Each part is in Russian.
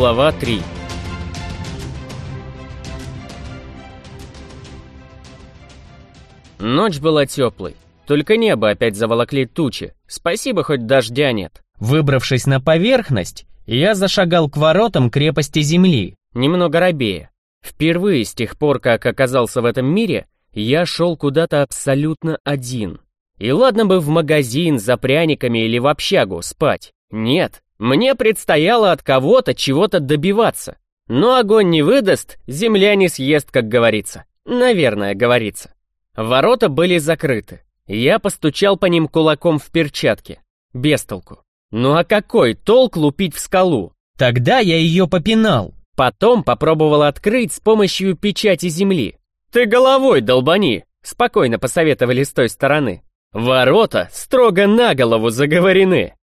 Глава 3 Ночь была теплой, только небо опять заволокли тучи, спасибо, хоть дождя нет. Выбравшись на поверхность, я зашагал к воротам крепости земли, немного робея. Впервые с тех пор, как оказался в этом мире, я шел куда-то абсолютно один. И ладно бы в магазин за пряниками или в общагу спать. Нет, мне предстояло от кого-то чего-то добиваться. Но огонь не выдаст, земля не съест, как говорится. Наверное, говорится. Ворота были закрыты. Я постучал по ним кулаком в перчатке. Без толку. Ну а какой толк лупить в скалу? Тогда я ее попинал. Потом попробовал открыть с помощью печати земли. «Ты головой долбани!» — спокойно посоветовали с той стороны. «Ворота строго на голову заговорены!»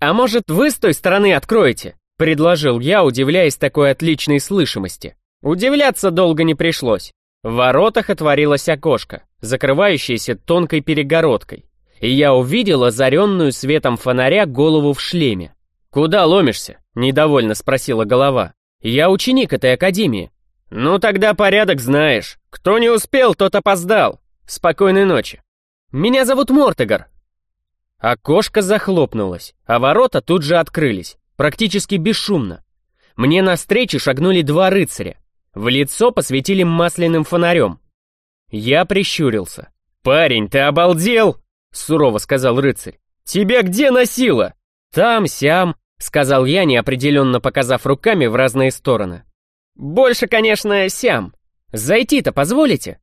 «А может, вы с той стороны откроете?» — предложил я, удивляясь такой отличной слышимости. Удивляться долго не пришлось. В воротах отворилось окошко, закрывающееся тонкой перегородкой, и я увидел озаренную светом фонаря голову в шлеме. «Куда ломишься?» — недовольно спросила голова. «Я ученик этой академии». «Ну тогда порядок знаешь. Кто не успел, тот опоздал. Спокойной ночи». «Меня зовут Мортегар». Окошко захлопнулось, а ворота тут же открылись, практически бесшумно. Мне навстречу шагнули два рыцаря. В лицо посветили масляным фонарем. Я прищурился. «Парень, ты обалдел?» — сурово сказал рыцарь. «Тебя где носило?» «Там-сям», — сказал я, неопределенно показав руками в разные стороны. «Больше, конечно, сям. Зайти-то позволите?»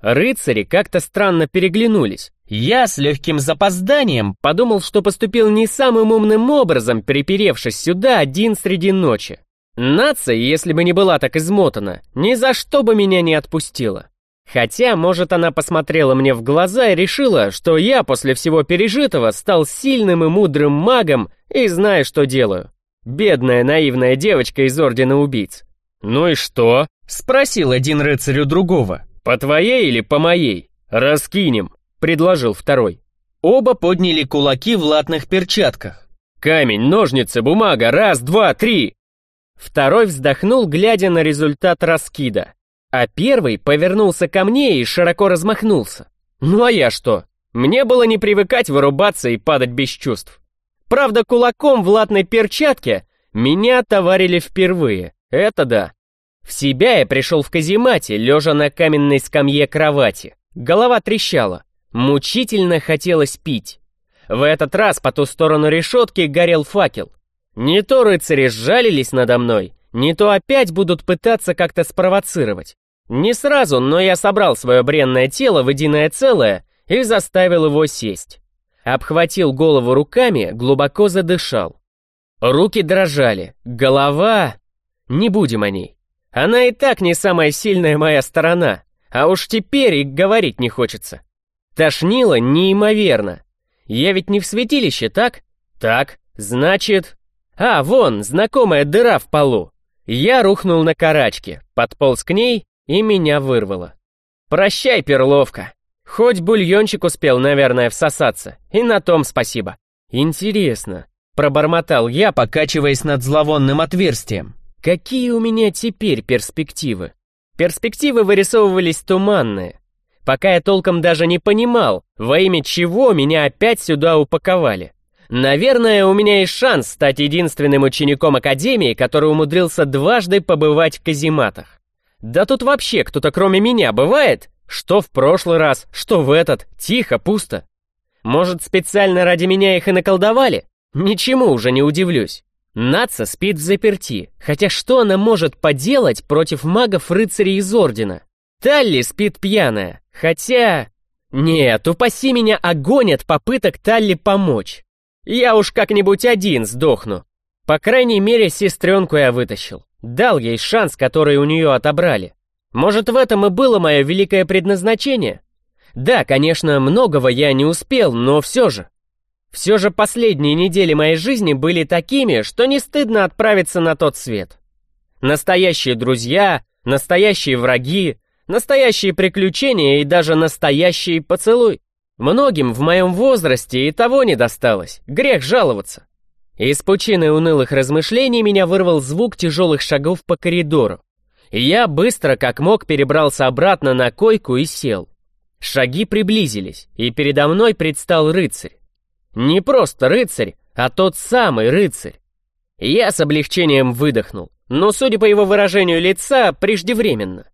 Рыцари как-то странно переглянулись. Я с легким запозданием подумал, что поступил не самым умным образом, приперевшись сюда один среди ночи. Нация, если бы не была так измотана, ни за что бы меня не отпустила. Хотя, может, она посмотрела мне в глаза и решила, что я после всего пережитого стал сильным и мудрым магом и знаю, что делаю. Бедная наивная девочка из Ордена Убийц. «Ну и что?» — спросил один рыцарь у другого. «По твоей или по моей? Раскинем», — предложил второй. Оба подняли кулаки в латных перчатках. «Камень, ножницы, бумага, раз, два, три!» Второй вздохнул, глядя на результат раскида. А первый повернулся ко мне и широко размахнулся. Ну а я что? Мне было не привыкать вырубаться и падать без чувств. Правда, кулаком в латной перчатке меня товарили впервые. Это да. В себя я пришел в каземате, лежа на каменной скамье кровати. Голова трещала. Мучительно хотелось пить. В этот раз по ту сторону решетки горел факел. Не то рыцари сжалились надо мной, не то опять будут пытаться как-то спровоцировать. Не сразу, но я собрал свое бренное тело в единое целое и заставил его сесть. Обхватил голову руками, глубоко задышал. Руки дрожали, голова... Не будем о ней. Она и так не самая сильная моя сторона, а уж теперь и говорить не хочется. Тошнило неимоверно. Я ведь не в святилище, так? Так, значит... А, вон, знакомая дыра в полу. Я рухнул на карачки, подполз к ней, и меня вырвало. Прощай, перловка. Хоть бульончик успел, наверное, всосаться, и на том спасибо. Интересно, пробормотал я, покачиваясь над зловонным отверстием. Какие у меня теперь перспективы? Перспективы вырисовывались туманные. Пока я толком даже не понимал, во имя чего меня опять сюда упаковали. Наверное, у меня есть шанс стать единственным учеником Академии, который умудрился дважды побывать в казематах. Да тут вообще кто-то кроме меня бывает? Что в прошлый раз, что в этот, тихо, пусто. Может, специально ради меня их и наколдовали? Ничему уже не удивлюсь. Наца спит в заперти, хотя что она может поделать против магов-рыцарей из Ордена? Талли спит пьяная, хотя... Нет, упаси меня огонь от попыток Талли помочь. Я уж как-нибудь один сдохну. По крайней мере, сестренку я вытащил. Дал ей шанс, который у нее отобрали. Может, в этом и было мое великое предназначение? Да, конечно, многого я не успел, но все же. Все же последние недели моей жизни были такими, что не стыдно отправиться на тот свет. Настоящие друзья, настоящие враги, настоящие приключения и даже настоящий поцелуй. Многим в моем возрасте и того не досталось, грех жаловаться. Из пучины унылых размышлений меня вырвал звук тяжелых шагов по коридору. Я быстро, как мог, перебрался обратно на койку и сел. Шаги приблизились, и передо мной предстал рыцарь. Не просто рыцарь, а тот самый рыцарь. Я с облегчением выдохнул, но, судя по его выражению лица, преждевременно.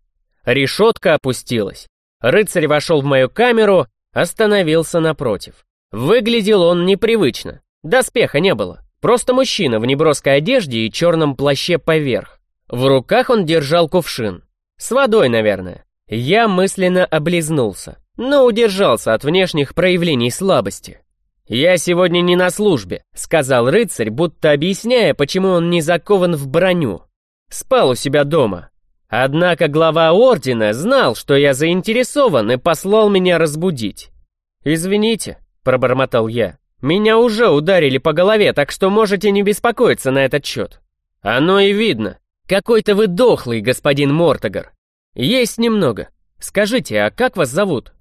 Решетка опустилась. Рыцарь вошел в мою камеру, остановился напротив. Выглядел он непривычно. Доспеха не было. Просто мужчина в неброской одежде и черном плаще поверх. В руках он держал кувшин. С водой, наверное. Я мысленно облизнулся, но удержался от внешних проявлений слабости. «Я сегодня не на службе», — сказал рыцарь, будто объясняя, почему он не закован в броню. Спал у себя дома. Однако глава ордена знал, что я заинтересован и послал меня разбудить. «Извините», — пробормотал я. Меня уже ударили по голове, так что можете не беспокоиться на этот счет. Оно и видно. Какой-то вы дохлый, господин Мортогар. Есть немного. Скажите, а как вас зовут?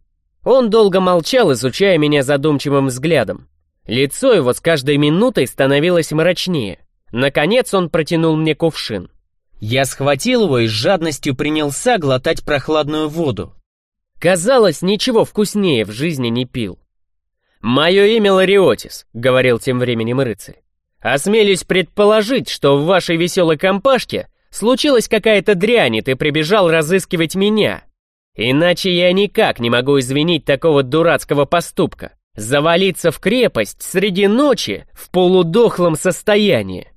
Он долго молчал, изучая меня задумчивым взглядом. Лицо его с каждой минутой становилось мрачнее. Наконец он протянул мне кувшин. Я схватил его и с жадностью принялся глотать прохладную воду. Казалось, ничего вкуснее в жизни не пил. «Мое имя Лариотис», — говорил тем временем рыцарь. «Осмелюсь предположить, что в вашей веселой компашке случилась какая-то дрянь, и ты прибежал разыскивать меня. Иначе я никак не могу извинить такого дурацкого поступка. Завалиться в крепость среди ночи в полудохлом состоянии».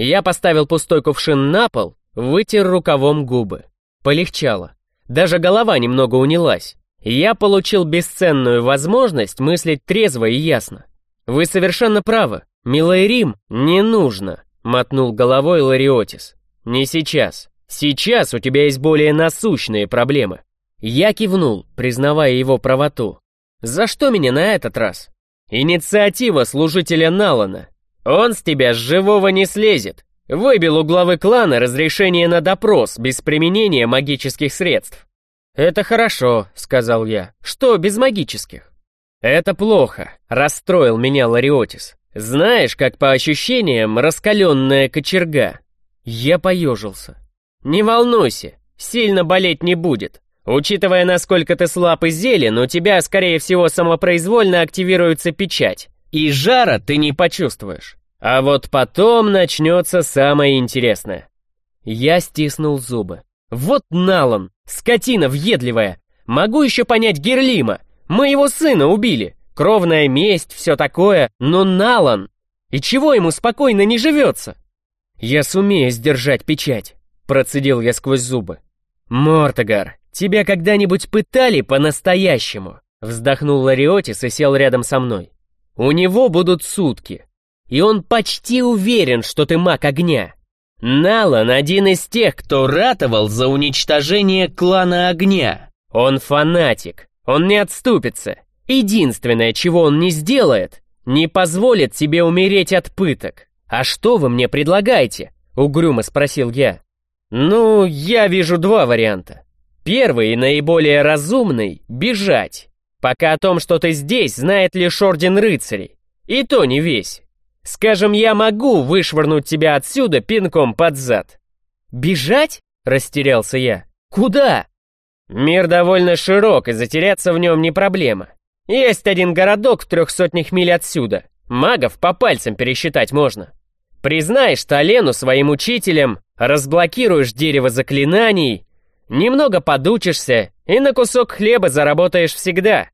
Я поставил пустой кувшин на пол, вытер рукавом губы. Полегчало. Даже голова немного унялась я получил бесценную возможность мыслить трезво и ясно. Вы совершенно правы, милый Рим, не нужно, мотнул головой Лариотис. Не сейчас. Сейчас у тебя есть более насущные проблемы. Я кивнул, признавая его правоту. За что меня на этот раз? Инициатива служителя Налана. Он с тебя с живого не слезет. Выбил у главы клана разрешение на допрос без применения магических средств. «Это хорошо», — сказал я. «Что без магических?» «Это плохо», — расстроил меня Лариотис. «Знаешь, как по ощущениям раскаленная кочерга?» Я поежился. «Не волнуйся, сильно болеть не будет. Учитывая, насколько ты слаб и зелен, у тебя, скорее всего, самопроизвольно активируется печать. И жара ты не почувствуешь. А вот потом начнется самое интересное». Я стиснул зубы. «Вот Налан, Скотина въедливая! Могу еще понять Герлима! Моего сына убили! Кровная месть, все такое, но Налан! И чего ему спокойно не живется? Я сумею сдержать печать, процедил я сквозь зубы. Мортогар, тебя когда-нибудь пытали по-настоящему? Вздохнул Лариотис и сел рядом со мной. У него будут сутки, и он почти уверен, что ты маг огня. Налан один из тех, кто ратовал за уничтожение клана огня. Он фанатик, он не отступится. Единственное, чего он не сделает, не позволит тебе умереть от пыток. А что вы мне предлагаете? Угрюмо спросил я. Ну, я вижу два варианта. Первый и наиболее разумный — бежать. Пока о том, что ты здесь, знает лишь Орден Рыцарей. И то не весь. Скажем, я могу вышвырнуть тебя отсюда пинком под зад. Бежать? Растерялся я. Куда? Мир довольно широк, и затеряться в нем не проблема. Есть один городок в трех сотнях миль отсюда. Магов по пальцам пересчитать можно. Признаешь Талену своим учителем, разблокируешь дерево заклинаний, немного подучишься и на кусок хлеба заработаешь всегда.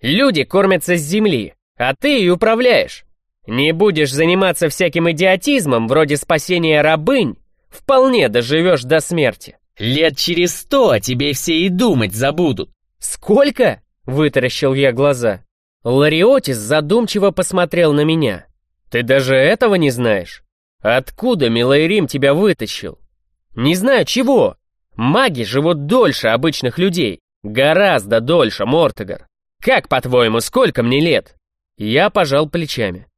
Люди кормятся с земли, а ты и управляешь. Не будешь заниматься всяким идиотизмом, вроде спасения рабынь, вполне доживешь до смерти. Лет через сто о тебе все и думать забудут. Сколько? Вытаращил я глаза. Лариотис задумчиво посмотрел на меня. Ты даже этого не знаешь? Откуда Милайрим тебя вытащил? Не знаю чего. Маги живут дольше обычных людей. Гораздо дольше, Мортогар. Как, по-твоему, сколько мне лет? Я пожал плечами.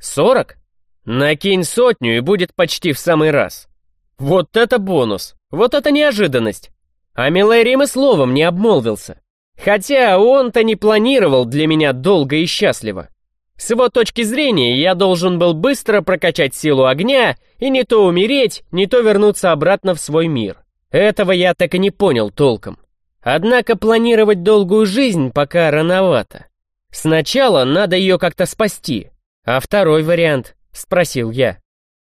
Сорок? Накинь сотню и будет почти в самый раз. Вот это бонус, вот это неожиданность. А Милайрим и словом не обмолвился. Хотя он-то не планировал для меня долго и счастливо. С его точки зрения, я должен был быстро прокачать силу огня и не то умереть, не то вернуться обратно в свой мир. Этого я так и не понял толком. Однако планировать долгую жизнь пока рановато. Сначала надо ее как-то спасти. А второй вариант? Спросил я.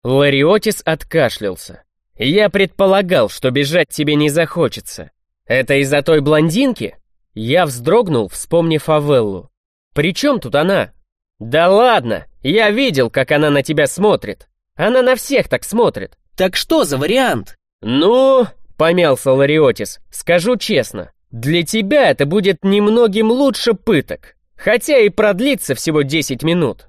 Лариотис откашлялся. Я предполагал, что бежать тебе не захочется. Это из-за той блондинки? Я вздрогнул, вспомнив Авеллу. «При чем тут она?» «Да ладно, я видел, как она на тебя смотрит. Она на всех так смотрит. Так что за вариант?» «Ну, Помялся Лариотис. «Скажу честно, для тебя это будет немногим лучше пыток, хотя и продлится всего 10 минут.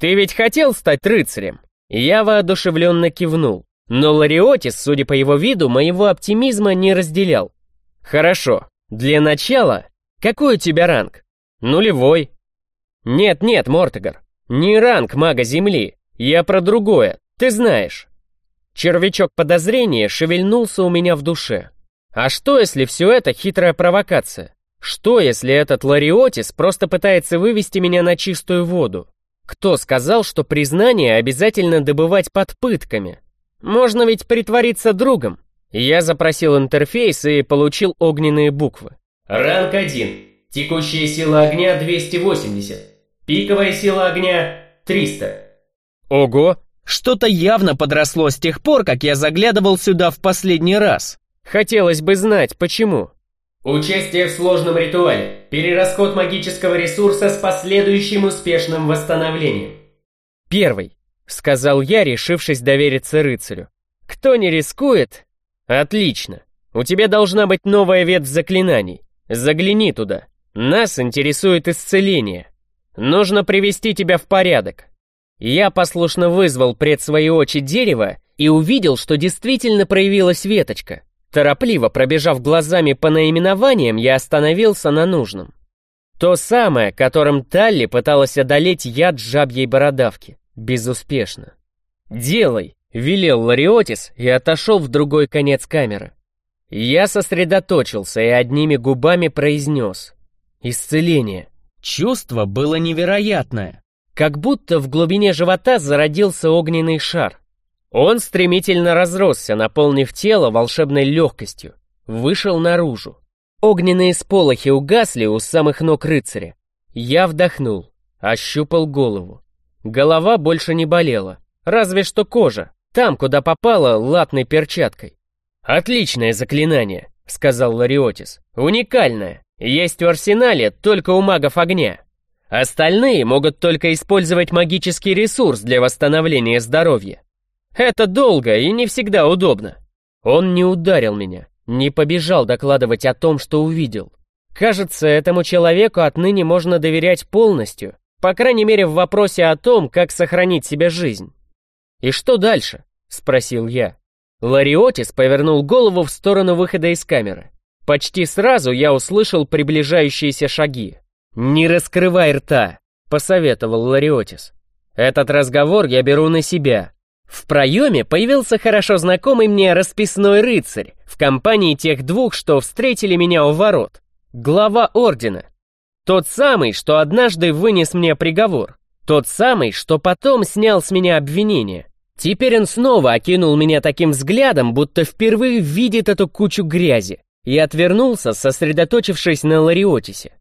Ты ведь хотел стать рыцарем?» Я воодушевленно кивнул, но Лариотис, судя по его виду, моего оптимизма не разделял. «Хорошо, для начала, какой у тебя ранг?» «Нулевой». «Нет-нет, Мортогар, не ранг мага Земли, я про другое, ты знаешь». Червячок подозрения шевельнулся у меня в душе. А что, если все это хитрая провокация? Что, если этот Лариотис просто пытается вывести меня на чистую воду? Кто сказал, что признание обязательно добывать под пытками? Можно ведь притвориться другом. Я запросил интерфейс и получил огненные буквы. Ранг 1. Текущая сила огня 280. Пиковая сила огня 300. Ого, что-то явно подросло с тех пор, как я заглядывал сюда в последний раз. Хотелось бы знать, почему. Участие в сложном ритуале. Перерасход магического ресурса с последующим успешным восстановлением. Первый, сказал я, решившись довериться рыцарю. Кто не рискует? Отлично. У тебя должна быть новая ветвь заклинаний. Загляни туда. Нас интересует исцеление. Нужно привести тебя в порядок. Я послушно вызвал пред свои очи дерево и увидел, что действительно проявилась веточка. Торопливо пробежав глазами по наименованиям, я остановился на нужном. То самое, которым Талли пыталась одолеть яд жабьей бородавки. Безуспешно. «Делай!» — велел Лариотис и отошел в другой конец камеры. Я сосредоточился и одними губами произнес. «Исцеление». Чувство было невероятное. Как будто в глубине живота зародился огненный шар. Он стремительно разросся, наполнив тело волшебной легкостью. Вышел наружу. Огненные сполохи угасли у самых ног рыцаря. Я вдохнул, ощупал голову. Голова больше не болела, разве что кожа, там, куда попала латной перчаткой. «Отличное заклинание», — сказал Лариотис. «Уникальное. Есть в арсенале только у магов огня». Остальные могут только использовать магический ресурс для восстановления здоровья. Это долго и не всегда удобно. Он не ударил меня, не побежал докладывать о том, что увидел. Кажется, этому человеку отныне можно доверять полностью, по крайней мере в вопросе о том, как сохранить себе жизнь. «И что дальше?» — спросил я. Лариотис повернул голову в сторону выхода из камеры. Почти сразу я услышал приближающиеся шаги. «Не раскрывай рта», — посоветовал Лариотис. «Этот разговор я беру на себя». В проеме появился хорошо знакомый мне расписной рыцарь в компании тех двух, что встретили меня у ворот. Глава ордена. Тот самый, что однажды вынес мне приговор. Тот самый, что потом снял с меня обвинение. Теперь он снова окинул меня таким взглядом, будто впервые видит эту кучу грязи, и отвернулся, сосредоточившись на Лариотисе.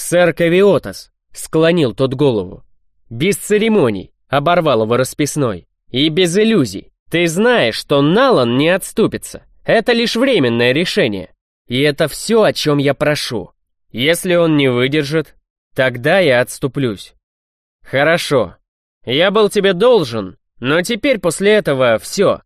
«Сэр Кавиотас», — склонил тот голову. «Без церемоний», — оборвал его расписной. «И без иллюзий. Ты знаешь, что Налан не отступится. Это лишь временное решение. И это все, о чем я прошу. Если он не выдержит, тогда я отступлюсь». «Хорошо. Я был тебе должен, но теперь после этого все.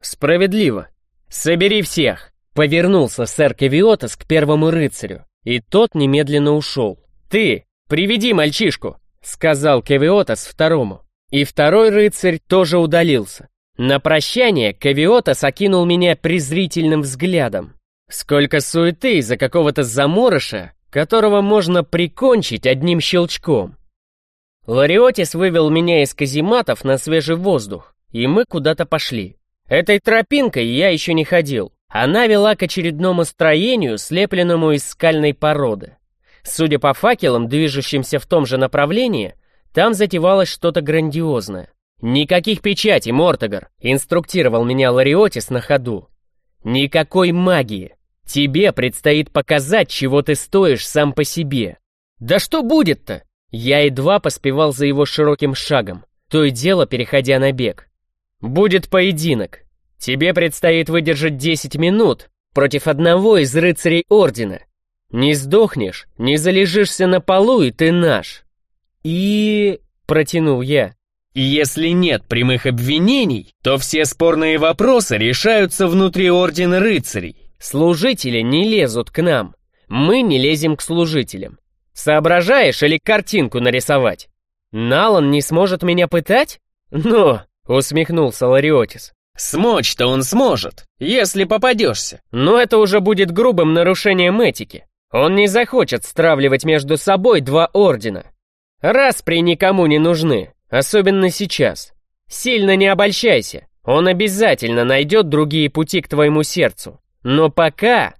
Справедливо. Собери всех». Повернулся сэр Кавиотас к первому рыцарю. И тот немедленно ушел. «Ты, приведи мальчишку!» — сказал Кевиотас второму. И второй рыцарь тоже удалился. На прощание Кавиотас окинул меня презрительным взглядом. Сколько суеты из-за какого-то заморыша, которого можно прикончить одним щелчком. Лариотис вывел меня из казематов на свежий воздух, и мы куда-то пошли. Этой тропинкой я еще не ходил. Она вела к очередному строению, слепленному из скальной породы. Судя по факелам, движущимся в том же направлении, Там затевалось что-то грандиозное. «Никаких печатей, Мортогар!» — инструктировал меня Лариотис на ходу. «Никакой магии! Тебе предстоит показать, чего ты стоишь сам по себе!» «Да что будет-то?» Я едва поспевал за его широким шагом, то и дело переходя на бег. «Будет поединок. Тебе предстоит выдержать 10 минут против одного из рыцарей Ордена. Не сдохнешь, не залежишься на полу, и ты наш». «И...» — протянул я. Если нет прямых обвинений, то все спорные вопросы решаются внутри Ордена Рыцарей. Служители не лезут к нам. Мы не лезем к служителям. Соображаешь или картинку нарисовать? Налан не сможет меня пытать? Ну, усмехнулся Лариотис. Смочь-то он сможет, если попадешься. Но это уже будет грубым нарушением этики. Он не захочет стравливать между собой два ордена. Распри никому не нужны. Особенно сейчас. Сильно не обольщайся. Он обязательно найдет другие пути к твоему сердцу. Но пока,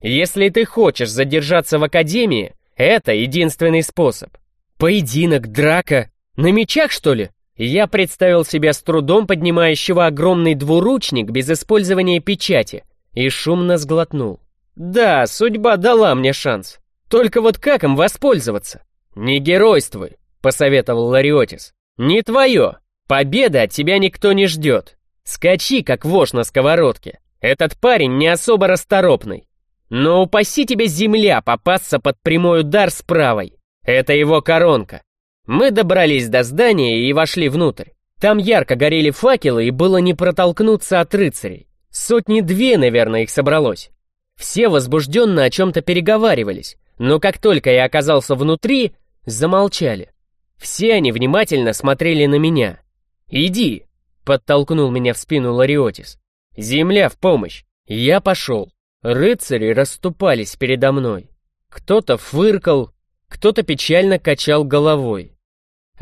если ты хочешь задержаться в академии, это единственный способ. Поединок, драка. На мечах, что ли? Я представил себя с трудом поднимающего огромный двуручник без использования печати и шумно сглотнул. Да, судьба дала мне шанс. Только вот как им воспользоваться? Не геройствуй, посоветовал Лариотис. «Не твое! Победы от тебя никто не ждет! Скачи, как вошь на сковородке! Этот парень не особо расторопный! Но упаси тебя земля попасться под прямой удар с правой! Это его коронка!» Мы добрались до здания и вошли внутрь. Там ярко горели факелы и было не протолкнуться от рыцарей. Сотни-две, наверное, их собралось. Все возбужденно о чем-то переговаривались, но как только я оказался внутри, замолчали. Все они внимательно смотрели на меня. «Иди!» — подтолкнул меня в спину Лариотис. «Земля в помощь!» Я пошел. Рыцари расступались передо мной. Кто-то фыркал, кто-то печально качал головой.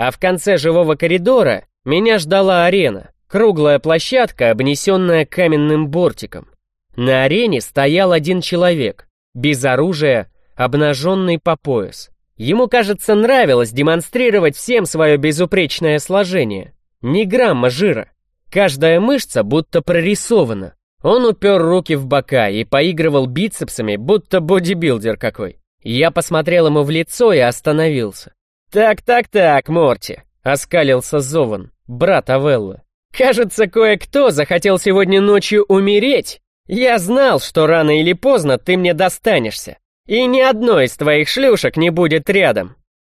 А в конце живого коридора меня ждала арена, круглая площадка, обнесенная каменным бортиком. На арене стоял один человек, без оружия, обнаженный по пояс. Ему, кажется, нравилось демонстрировать всем свое безупречное сложение. Ни грамма жира. Каждая мышца будто прорисована. Он упер руки в бока и поигрывал бицепсами, будто бодибилдер какой. Я посмотрел ему в лицо и остановился. «Так-так-так, Морти», — оскалился Зован, брат Авеллы. «Кажется, кое-кто захотел сегодня ночью умереть. Я знал, что рано или поздно ты мне достанешься. И ни одной из твоих шлюшек не будет рядом.